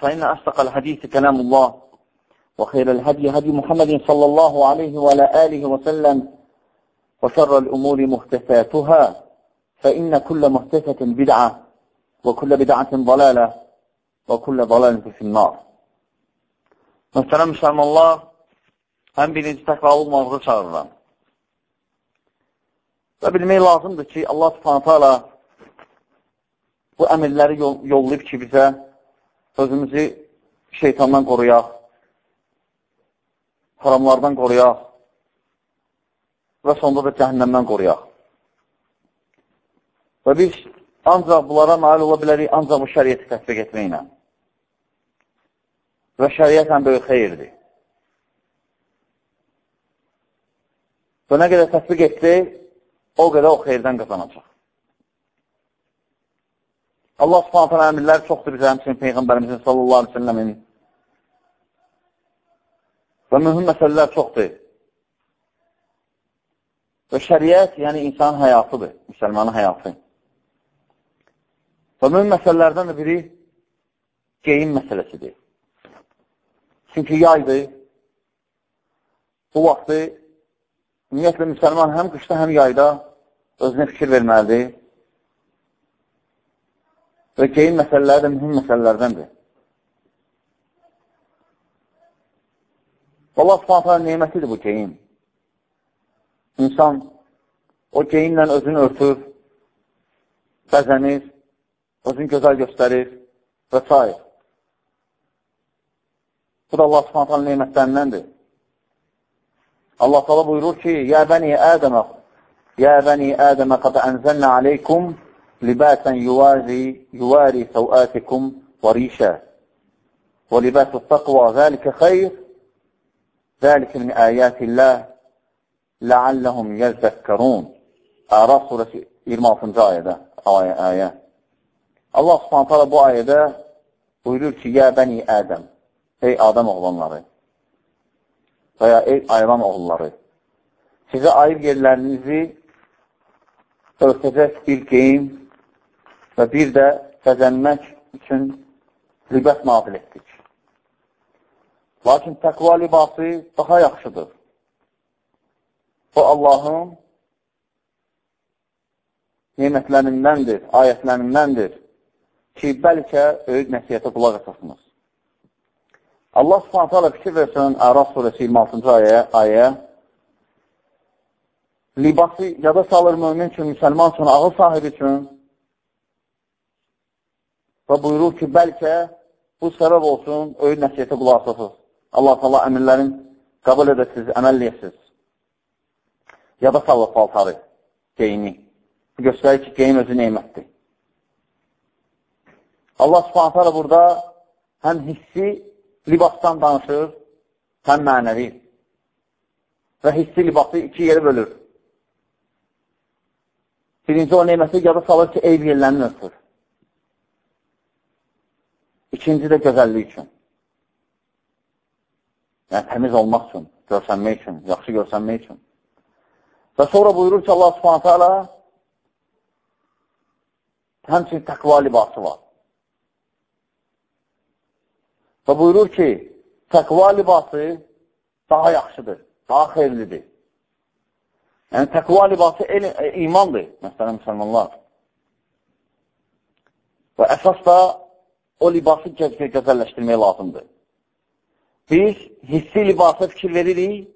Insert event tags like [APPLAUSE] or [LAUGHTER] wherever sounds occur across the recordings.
فإن أصدق الحديث كلام الله وخير الهدي هدي محمد صلى الله عليه وعلى آله وسلم وشر الأمور محدثاتها فإن كل محدثة بدعة وكل بدعة ضلالة وكل ضلالة في النار Möhtərəm müsəlmanlar, ən birinci təqvalı olmaqlığı çağırıram. Və bilmək lazımdır ki, Allah subhanətə bu əmirləri yol yollayıb ki, bizə özümüzü şeytandan qoruyaq, haramlardan qoruyaq və sonda da cəhənnəmdən qoruyaq. Və biz ancaq bunlara nail ola bilərik, ancaq bu şəriyyəti təsbiq etməklə. Və şəriyyət ən böyük xeyirdir. Və nə qədər təsbiq etdi, o qədər o xeyirdən qazanacaq. Allah subhanətən əmirlər çoxdur bizə, həmçinin Peyğəmbərimizin sallallahu aleyhi ve səlləmin və mühüm məsələlər çoxdur. Və şəriət, yəni insanın həyatıdır, müsəlmanın həyatı. Və mühüm məsələlərdən də biri geyim məsələsidir. Çünki yaydır, bu vaxtı ümumiyyətlə müsəlman həm qışda, həm yayda özünə fikir verməlidir və geyim məsələləri də mühüm məsələlərdəndir. Allah subhanətə neymətidir bu geyim. İnsan o geyimlə özünü örtür, bəzənir, özünü gözəl göstərir və s. Bu da Allah subhanətə neymətlərindəndir. Allah təala buyurur ki: "Ya bani Adəm, ya bani Adəm, qad anzalna aleykum libasan yuwazi yuwari sawatikum wa risha. Wa libasu taqwa zalika khayr. Zalika min ayatillah la'allahum yezekkerun." Əraf surəsi 26-cı ayədə, ayə, ayə. Allah Subhanahu taala bu ayədə buyurur ki: "Ya bani Adəm, ey Adəm oğlanları, və ya ey ayran oğulları, sizə ayıb yerlərinizi örtəcək bir geyim və bir də səzənmək üçün libət nazil etdik. Lakin təqva libası daha yaxşıdır. Bu, Allahın nemətlərindəndir, ayətlərindəndir ki, bəlkə öyüd nəsiyyətə qulaq əsasınız. Allah subhanətə alə fikir versin Əraf surəsi 26-cı ayə, ayə libası yada salır mümin üçün, müsəlman üçün, ağıl sahibi üçün və buyurur ki, bəlkə bu səbəb olsun, öyün nəsiyyətə qulaq asasız. Allah Allah əmirlərin qəbul edəsiniz, əməl edəsiniz. Yada salır paltarı, geyini. Bu göstərir ki, geyim özü neymətdir. Allah subhanətə alə burada həm hissi libasdan danışır, həm mənəvi. Və hissi libası iki yeri bölür. Birinci o neyməsi yada salır ki, eyv yerlərini örtür. İkinci də gözəllik üçün. Yəni, təmiz olmaq üçün, görsənmək üçün, yaxşı görsənmək üçün. Və sonra buyurur ki, Allah subhanətə alə həmçin təqva libası var. Və buyurur ki, təqva libası daha yaxşıdır, daha xeyirlidir. Yəni, təqva libası el, e, imandır, məsələn, müsəlmanlar. Və əsas da o libası gəzəlləşdirmək lazımdır. biz hissi libasa fikir veririk,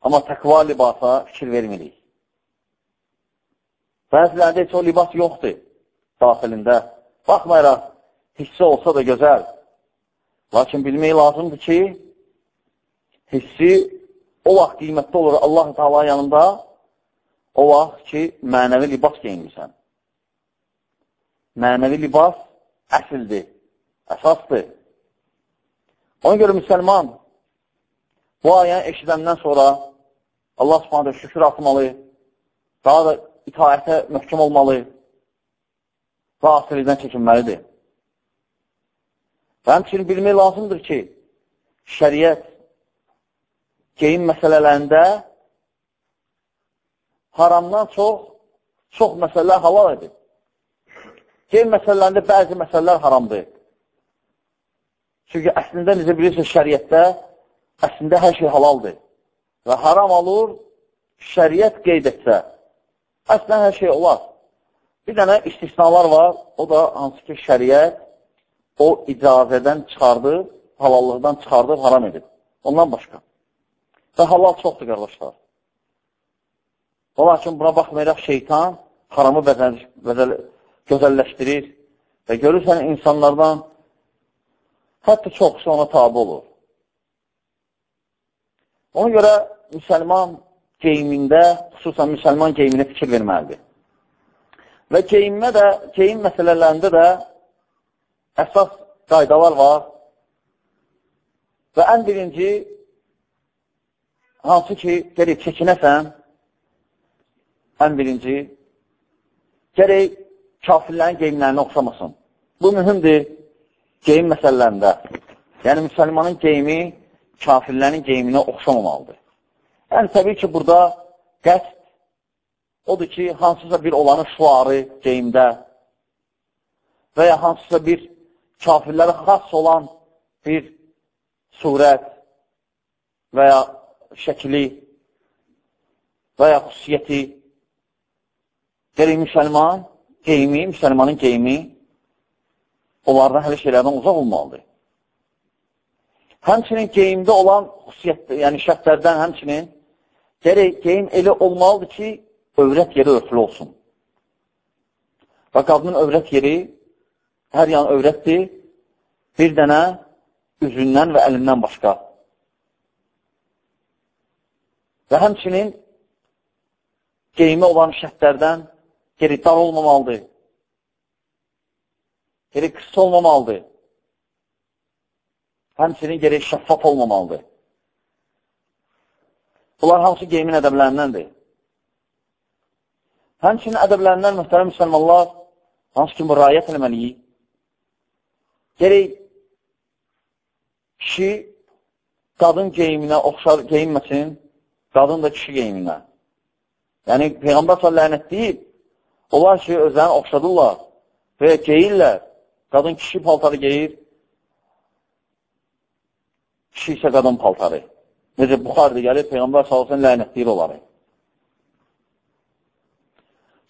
amma təqva libasa fikir vermirik. Bəzilərdə heç o libas yoxdur daxilində. Baxmayaraq, hissi olsa da gözəl. Lakin bilmək lazımdır ki, hissi o vaxt qiymətli olur Allah-u Teala yanında, o vaxt ki, mənəvi libas geyinmirsən. Mənəvi libas əsildir, əsasdır. Ona görə müsəlman bu ayəni eşidəndən sonra Allah subhanədə şükür atmalı, daha da itaətə möhkəm olmalı və asilidən çəkinməlidir. Və həmçinin bilmək lazımdır ki, şəriət geyim məsələlərində haramdan çox, çox məsələlər halal edir. Geyim məsələlərində bəzi məsələlər haramdır. Çünki əslində necə bilirsiniz, şəriətdə əslində hər şey halaldır. Və haram olur, şəriət qeyd etsə, əslən hər şey olar. Bir dənə istisnalar var, o da hansı ki, şəriət o icazədən çıxardıb, halallıqdan çıxardıb, haram edib. Ondan başqa. Və halal çoxdur, qardaşlar. O lakin buna baxmayaraq şeytan haramı bəzəl, bəzəl, gözəlləşdirir və görürsən insanlardan hətta çoxsu ona tabi olur. Ona görə müsəlman geyimində, xüsusən müsəlman geyiminə fikir verməlidir. Və geyinmə də, geyim məsələlərində də əsas qaydalar var. Və ən birinci, hansı ki, gəlib çəkinəsən, ən birinci, gərək kafirlərin geyimlərini oxşamasın. Bu mühümdir geyim məsələlərində. Yəni, müsəlmanın geyimi kafirlərin geyiminə oxşamamalıdır. Yəni, təbii ki, burada qəst odur ki, hansısa bir olanı şuarı geyimdə və ya hansısa bir kafirlərə xas olan bir surət və ya şəkli və ya xüsusiyyəti Gələk müsəlman geyimi, müsəlmanın geyimi onlardan hələ şeylərdən uzaq olmalıdır. Həmçinin geyimdə olan xüsusiyyət, yəni şərtlərdən həmçinin gərək geyim elə olmalıdır ki, övrət yeri örtülü olsun. Və qadının övrət yeri hər yan övrətdir, bir dənə üzündən və əlindən başqa. Və həmçinin geyimi olan şərtlərdən geri dar olmamalıdır. Geri qısa olmamalıdır. Həmçinin geri şəffaf olmamalıdır. Bunlar hamısı geyimin ədəblərindəndir. Həmçinin ədəblərindən mühtərəm müsəlmanlar hansı ki, mürayiət eləməliyik. Gerək kişi qadın geyiminə oxşar geyinməsin, qadın da kişi geyiminə. Yəni, Peyğəmbər s. lənət deyib, Onlar ki, özlərini oxşadırlar və ya geyirlər. Qadın kişi paltarı geyir, kişi isə qadın paltarı. Necə Buxarda gəlir, Peyğəmbər salsın lənətləyir onları.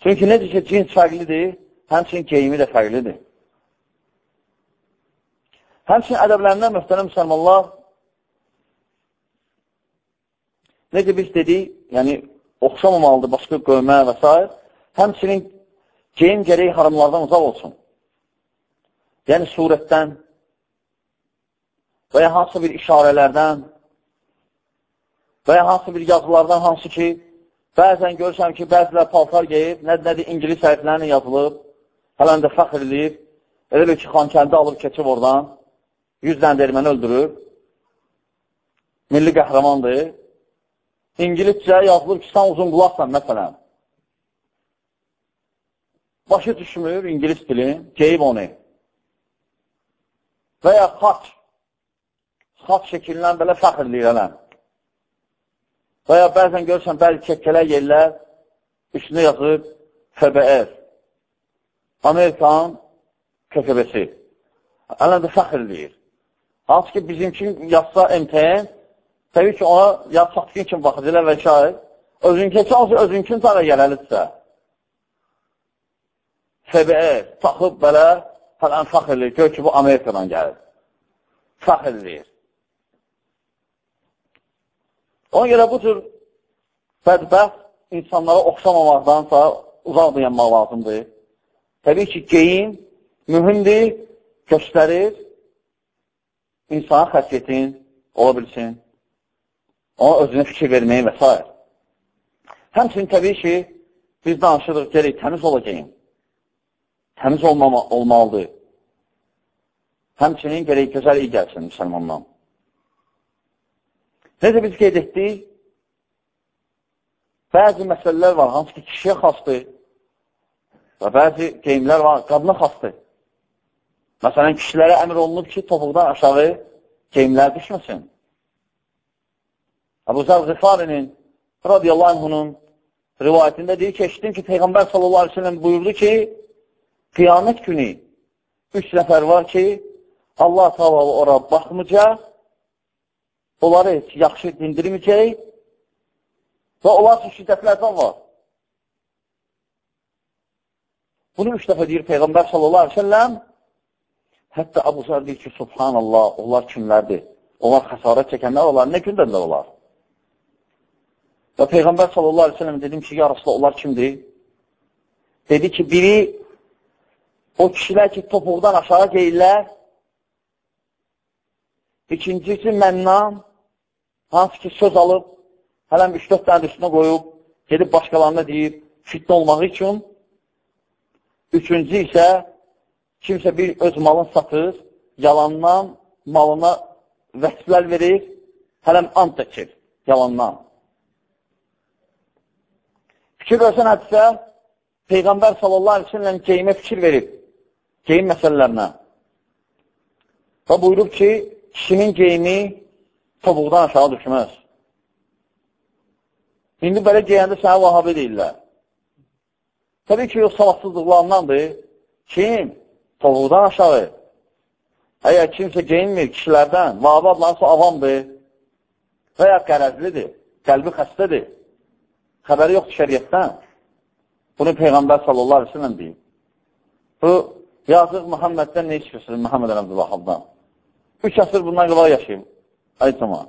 Çünki necə ki, cins fərqlidir, həmçinin geyimi də fərqlidir. Həmçinin ədəblərindən mühtərəm müsəlmanlar necə biz dedik, yəni oxşamamalıdır başqa qövmə və s. Həmçinin geyim gərək haramlardan uzaq olsun. Yəni, surətdən və ya hansı bir işarələrdən və ya hansı bir yazılardan, hansı ki, bəzən görürsən ki, bəzilər paltar geyib, nədir, İngiliz hərflərlə yazılıb, hələn də fəxr edir, elə bir ki, xankəndə alıb keçib oradan, 100 dənə erməni öldürür, milli qəhrəmandır, İngilizcə yazılıb ki, sən uzun qulaqsan, məsələn, başı düşmür İngilis dili, geyib onu. Və ya xaç, xaç şəkilindən belə fəxr eləyirəm. Və ya bəzən görürsən, bəzi çəkkələr yerlər üstünə yazıb FBR, Amerikan KKB-si. Ələn də fəxr eləyir. Hansı ki, bizimkin yazsa MTN, təbii ki, ona yaz çatqın kimi baxacaqlar və şahid. Özünkü heç özünkün tara gələlidirsə, FBE taxıb belə fələn fəxr edir. Gör ki, bu Amerikadan gəlir. Fəxr edir. Ona görə bu cür bədbəxt insanlara oxşamamaqdansa uzaq dayanmaq lazımdır. Təbii ki, geyim mühümdir, göstərir, insana xəsiyyətin ola bilsin, ona özünə fikir verməyi və s. Həmçinin təbii ki, biz danışırıq, gerək təmiz olacaqım. Təmiz olmama, olmalıdır. Həmçinin gerək gözəl iyi gəlsin müsəlmandan. Necə biz qeyd etdik, bəzi məsələlər var, hansı ki, kişiyə xasdır və bəzi qeymlər var, qadına xasdır. Məsələn, kişilərə əmr olunub ki, topuqdan aşağı qeymlər düşməsin. Əbu Zər Qifarinin radiyallahu anhunun rivayətində deyir ki, eşitdim ki, Peyğəmbər sallallahu aleyhi ve sellem buyurdu ki, qiyamət günü üç nəfər var ki, Allah taala ora baxmayacaq, onları heç yaxşı dindirməyəcək və onlar üçün şiddətlərdən var. Bunu üç dəfə deyir Peyğəmbər sallallahu aleyhi ve selləm. Hətta Abu Zər deyir ki, subhanallah, onlar kimlərdir? Onlar xəsarət çəkənlər olar, nə gündənlər olar? Və Peyğəmbər sallallahu aleyhi ve sellem dedim ki, ya Rasulullah, onlar kimdir? Dedi ki, biri o kişilər ki, topuqdan aşağı geyirlər, İkincisi məndən, hansı ki söz alıb, hələm 3-4 dənə üstünə qoyub, gedib başqalarına deyib, fitnə olmaq üçün. Üçüncü isə kimsə bir öz malını satır, yalandan malına vəsflər verir, hələm ant çəkir yalandan. Fikir versən hədisə, Peyğəmbər sallallahu aleyhi ve sellem geyimə fikir verib, geyim məsələlərinə. Və buyurub ki, kişinin geyimi topuqdan aşağı düşməz. İndi belə geyəndə sənə vahabi deyirlər. Təbii ki, yox, savadsızlıqlarındandır. Kim? Topuqdan aşağı. Əgər kimsə geyinmir kişilərdən, vahabi adlansa avamdır və ya qərəzlidir, qəlbi xəstədir, xəbəri yoxdur şəriyyətdən. Bunu Peyğəmbər sallallahu aleyhi ve sellem deyib. Bu, yazıq Muhamməddən nə işləsin, Muhammed Əbdülvahabdan? Üç əsr bundan qabaq yaşayıb. Aytama.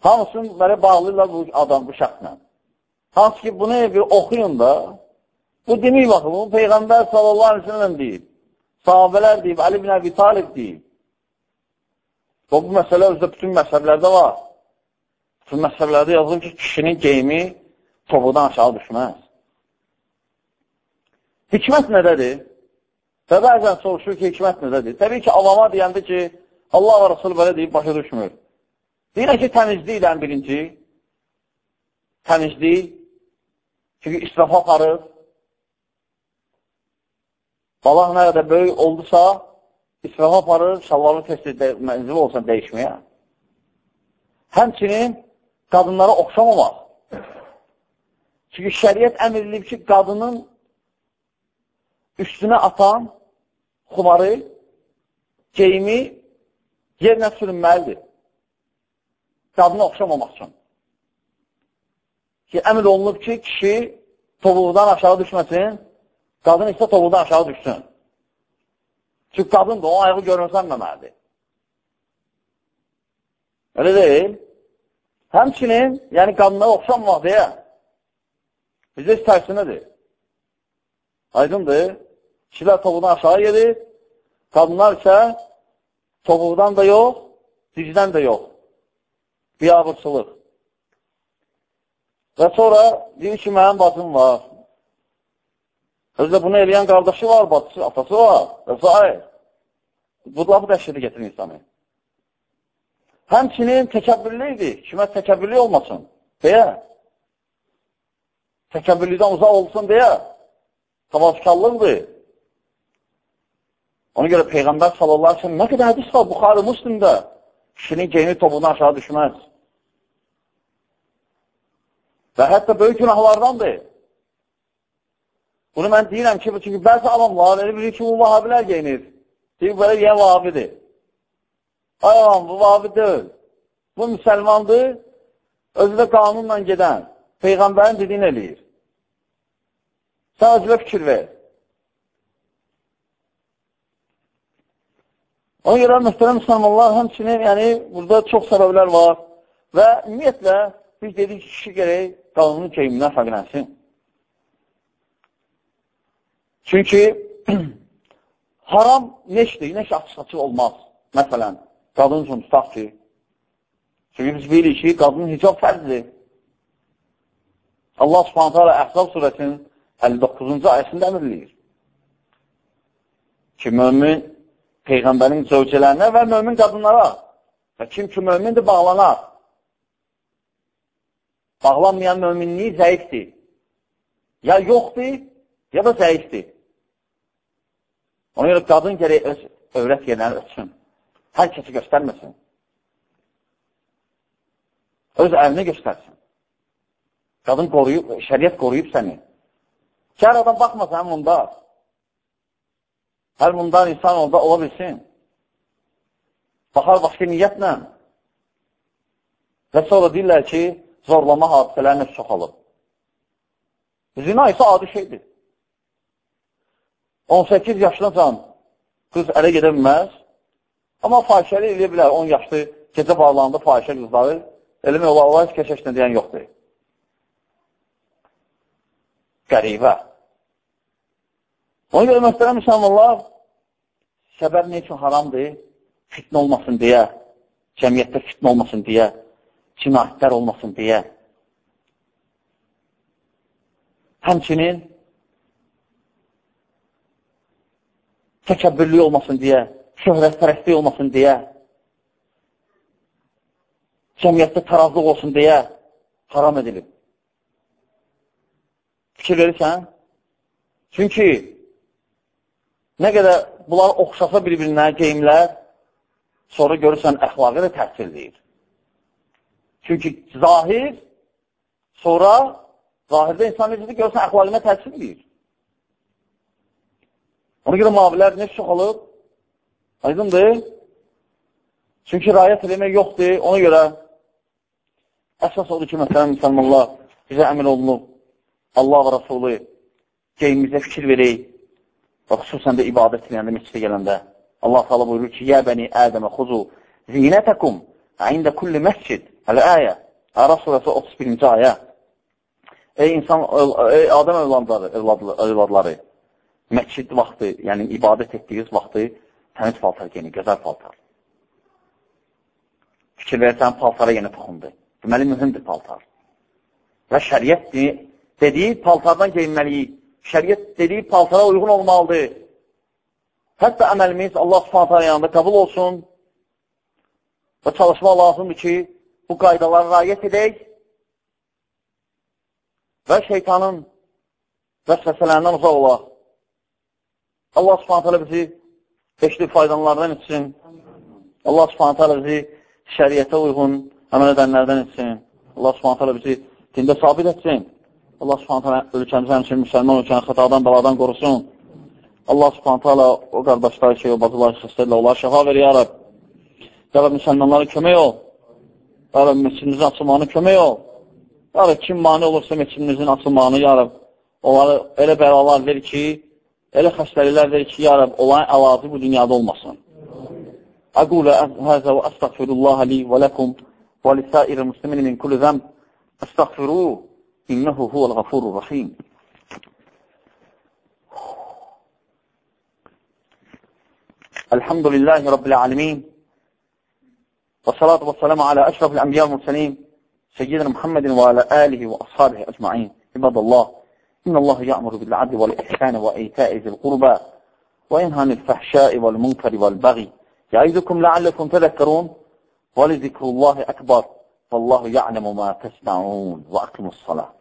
Hamısını belə bağlayırlar bu adam, bu şəxslə. Hansı ki, bunu bir oxuyun da, bu demək baxın, bu Peyğəmbər sallallahu aleyhi ve sellem deyib, sahabələr deyib, Ali bin Əbi Talib deyib. Və bu məsələ özdə bütün məsələlərdə var. Bütün məsələlərdə yazılır ki, kişinin geyimi topuqdan aşağı düşməz. Hikmət nədədir? Və bəzən soruşur ki, hikmət nədədir? Təbii ki, avama deyəndə ki, Allah və Rasul belə deyib, başa düşmür. Deyirək ki, təmizliklə birinci, təmizlik, çünki israfa aparır. Balaq nə qədər böyük oldusa, israfa aparır, şalvarını tez-tez mənzil olsan dəyişməyə. Həmçinin qadınlara oxşamamaq. Çünki şəriət əmr edilib ki, qadının üstünə atan xumarı, geyimi yerinə sürünməlidir. Qadına oxşamamaq üçün. Ki, əmr olunub ki, kişi tovuqdan aşağı düşməsin, qadın isə tovuqdan aşağı düşsün. Çünki qadın da o ayağı görünsənməməlidir. Öyle deyil. Həmçinin, yəni qadınlara oxşanmaq deyə, bizə istərsinədir. Aydındır. Kişilər tovuqdan aşağı gedir, qadınlar isə Topuqdan da yox, dicdən də yox. Biyabırçılıq. Və sonra deyir ki, mənim bacım var. Özdə bunu eləyən qardaşı var, bacısı, atası var və s. Bu da bu dəhşəti getirir insanı. Həmçinin təkəbbürlü idi. Kimə təkəbbürlü olmasın deyə. Təkəbbürlüdən uzaq olsun deyə. Tavazkarlıqdır. Ona görə Peyğəmbər sallallahu aleyhi ve sellem nə qədər hədis var Buxarı Müslimdə kişinin geyini topuğuna aşağı düşməz. Və hətta böyük günahlardandır. Bunu mən deyirəm ki, çünki bəzi adamlar elə bilir ki, bu vahabilər geyinir. Deyir, belə deyən vahabidir. Ay adam, bu vahabi deyil. Bu müsəlmandır, özü də qanunla gedən. Peyğəmbərin dediyini eləyir. Sən özünə fikir ver. Ona görə mühtərəm müsəlmanlar, həmçinin, yəni, burada çox səbəblər var. Və ümumiyyətlə, biz dedik ki, kişi gərək qanunun geyimindən fərqlənsin. Çünki [CLEARS THROAT] haram neşdir, neş açıq-açıq olmaz. Məsələn, qadın üçün tutaq ki, çünki biz bilirik ki, qadının hicab fərzdir. Allah subhanətə alə Əhzab surəsinin 59-cu ayəsində əmirləyir ki, mömin Peyğəmbərin zövcələrinə və mömin qadınlara və kim ki, mömindir, bağlanar. Bağlanmayan möminliyi zəifdir. Ya yoxdur, ya da zəifdir. Ona görə qadın gərək öz övrət yerlərini ötsün. Hər kəsi göstərməsin. Öz əlini göstərsin. Qadın qoruyub, şəriət qoruyub səni. Kər adam baxmasa həm mundar. Hər mundar insan orada ola bilsin. Baxar başqa niyyətlə. Və sonra deyirlər ki, zorlama hadisələrinə çoxalıb. Zina isə adi şeydir. 18 yaşına can qız ələ gedə bilməz. Amma fahişəli eləyə bilər, 10 yaşlı gecə bağlandı fahişə qızları. Eləmək olar, olar, heç keşəşlə deyən yoxdur. Qəribə. Ona görə məsələn, müsəlmanlar, səbəb nə üçün haramdır? Fitnə olmasın deyə, cəmiyyətdə fitnə olmasın deyə, cinayətlər olmasın deyə. Həmçinin təkəbbürlük olmasın deyə, şöhrətpərəstlik olmasın deyə, cəmiyyətdə tarazlıq olsun deyə haram edilib. Fikir verirsən? Çünki nə qədər bunlar oxşasa bir-birinə geyimlər, sonra görürsən əxlaqı da təsir deyir. Çünki zahir, sonra zahirdə insan necədir, görürsən əxlaqına təsir deyir. Ona görə mavilər nə çoxalıb? Aydındır? Çünki rayət eləmək yoxdur. Ona görə əsas odur ki, məsələn, müsəlmanlar bizə əmin olunub. Allah və Rasulü geyimimizə fikir verək və xüsusən də ibadət edəndə, meçidə gələndə. Allah Teala buyurur ki, Yə bəni Ədəmə xuzu zinətəkum ində kulli məscid. Hələ ayə. Ərəf surəsi 31-ci ayə. Ey insan, ey Adəm övladları, övladları, məscid vaxtı, yəni ibadət etdiyiniz vaxtı təmiz paltar geyini, gözəl paltar. Fikir versən, paltara yenə toxundu. Deməli, mühümdür paltar. Və şəriət dediyi paltardan geyinməliyik. Şəriət dediyi paltara uyğun olmalıdır. Hətta əməlimiz Allah subhanətə yanında qəbul olsun və çalışma lazımdır ki, bu qaydalara rayət edək və şeytanın vəsvəsələrindən uzaq olaq. Allah subhanətələ bizi beşli faydalardan etsin. Allah subhanətələ bizi şəriyyətə uyğun əməl edənlərdən etsin. Allah subhanətələ bizi dində sabit etsin. Allah subhanətələ ölkəmizə həmçin müsəlman ölkəni xətadan, baladan qorusun. Allah subhanətələ o qardaşlar ki, o bacılar xəstədirlər, onlar şəfa ver, ya Rəb. Ya Rəb, müsəlmanlara kömək ol. Ya Rəb, meçidimizin açılmağını kömək ol. Ya Rəb, kim mani olursa meçidimizin açılmağını, ya Rəb, onları elə bəlalar ver ki, Elə xəstəliklərdir ki, ya Rəb, olan əlacı bu dünyada olmasın. Əqulə həzə və əstəğfirullaha li və ləkum və lisəir muslimin min kulli innəhu huvəl ğafurur rəhim. الحمد لله رب العالمين والصلاة والسلام على أشرف الأنبياء والمرسلين سيدنا محمد وعلى آله وأصحابه أجمعين. عباد الله إن الله يأمر بالعدل والإحسان وإيتاء ذي القربى وينهى عن الفحشاء والمنكر والبغي. يعيدكم لعلكم تذكرون ولذكر الله أكبر فالله يعلم ما تسمعون وأقموا الصلاة.